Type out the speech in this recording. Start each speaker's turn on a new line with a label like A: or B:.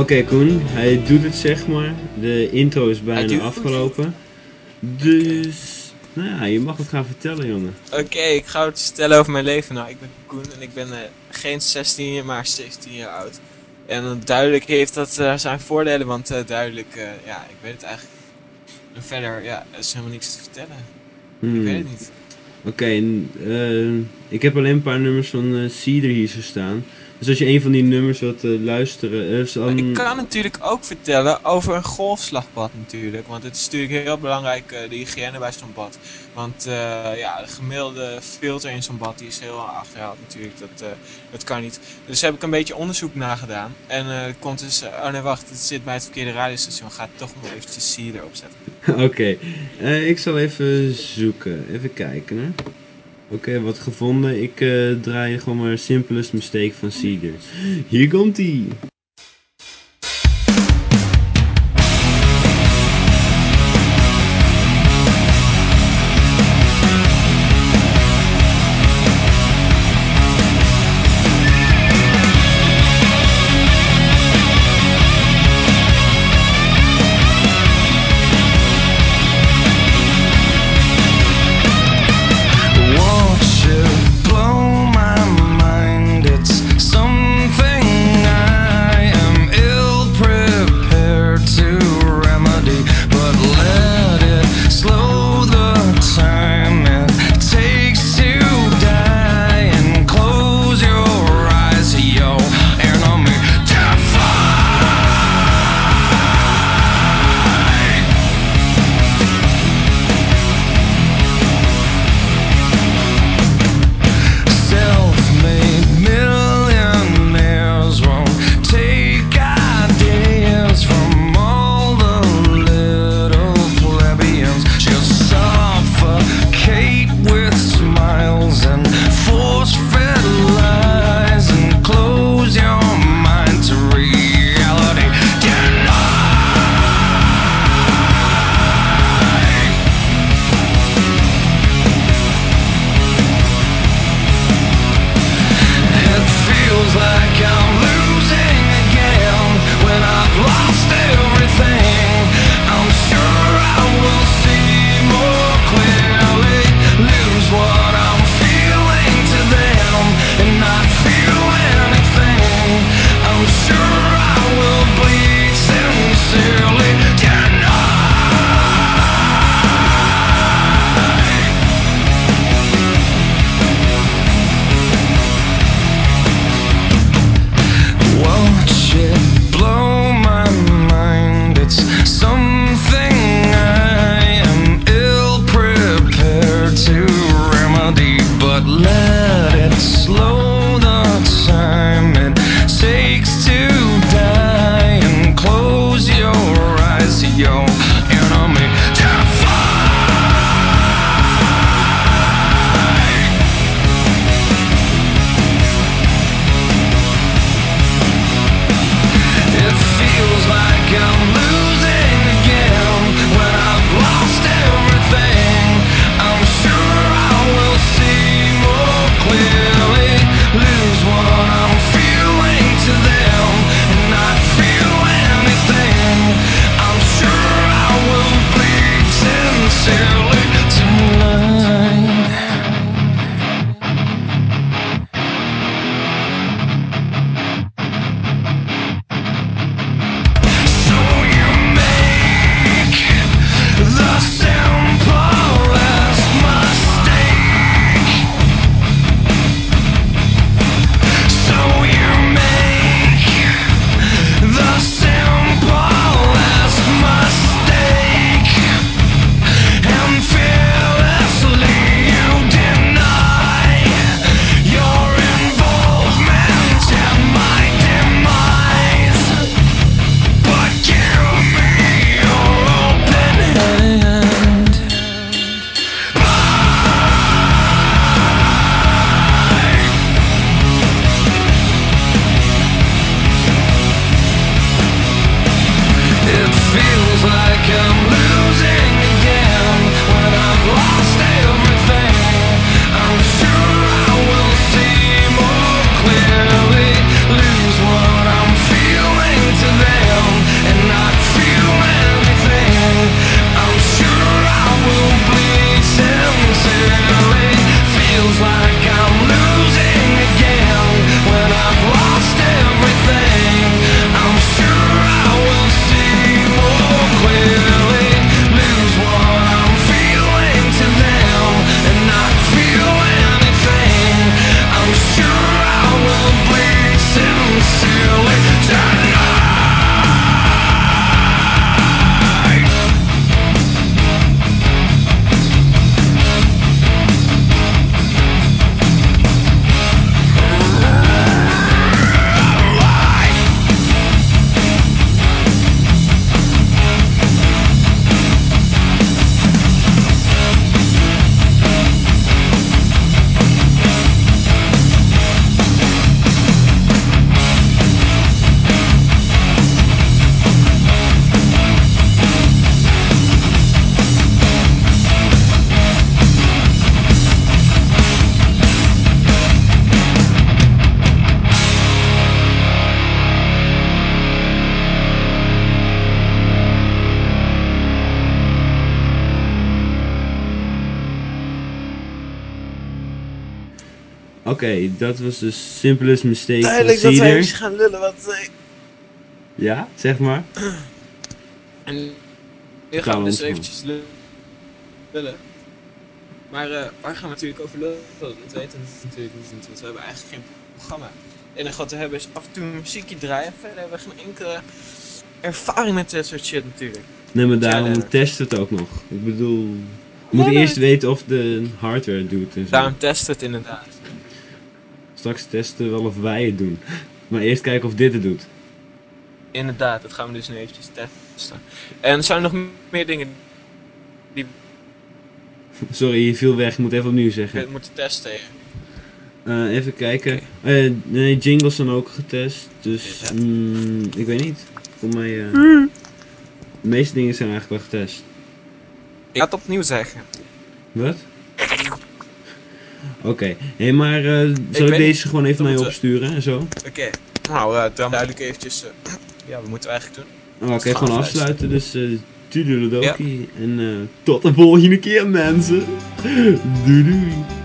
A: Oké Koen, hij doet het zeg maar. De intro is bijna afgelopen. Dus, nou ja, je mag het gaan vertellen jongen.
B: Oké, ik ga het vertellen over mijn leven. Nou, ik ben Koen en ik ben eh, geen 16 jaar, maar 17 jaar oud. En duidelijk heeft dat eh, zijn voordelen, want eh, duidelijk, ja, ik weet het eigenlijk. En verder, ja, er is helemaal niks te vertellen.
A: Hmm.
B: Ik weet het niet.
A: Oké, ik heb alleen een paar nummers van Cedar hier zo staan. Dus als je een van die nummers wilt eh, luisteren, eh, dan...
B: Ik kan natuurlijk ook vertellen over een golfslagbad natuurlijk. Want het is natuurlijk heel belangrijk, eh, de hygiëne bij zo'n bad. Want ja, de gemiddelde filter in zo'n bad die is heel achterhaald natuurlijk. Dat, dat kan niet. Dus heb ik een beetje onderzoek nagedaan. En eh, er komt dus... oh nee, wacht. Het zit bij het verkeerde radiostation. Ga toch maar eventjes Cider opzetten.
A: Oké, eh, ik zal even zoeken. Even kijken hè. Oké, wat gevonden. Ik eh, draai gewoon maar Simplest Mistake van Cedar. Hier komt Oké, dat was dus simplest mistake
B: Duidelijk dat wij gaan lullen, wat... eh,
A: Ja, zeg maar.
B: En nu gaan we dus eventjes lu- lullen. Maar eh, waar gaan we natuurlijk over lullen? Dat weten we natuurlijk niet, want we hebben eigenlijk geen programma. Het enige wat we hebben is af en toe een muziekje draaien. Verder hebben we geen enkele ervaring met dat soort shit natuurlijk.
A: Nee, maar
B: Ja,
A: daarom testen we het ook nog. Ik bedoel, we moeten eerst weten of de hardware het doet en zo.
B: Daarom testen we het inderdaad.
A: Straks testen we wel of wij het doen. Maar eerst kijken of dit het doet.
B: Inderdaad, dat gaan we dus nu eventjes testen. En er zijn nog m- meer dingen die
A: Sorry, je viel weg. Ik moet even opnieuw
B: we
A: zeggen.
B: moeten testen.
A: Eh, even kijken. Eh, nee, jingles zijn ook getest. Dus, mm, ik weet niet. Voor mij, eh, de meeste dingen zijn eigenlijk wel getest.
B: Ik ga het opnieuw zeggen.
A: Wat? Oké, hé, maar eh, zal ik, deze gewoon even naar je
B: we-
A: opsturen en zo?
B: Oké, nou eh, dan duidelijk eventjes. eh, ja, wat moeten we eigenlijk doen?
A: Oh, Oké, gewoon
B: we
A: afsluiten. Dus, eh toedeledokie. En tot de volgende keer, mensen. Doei doei.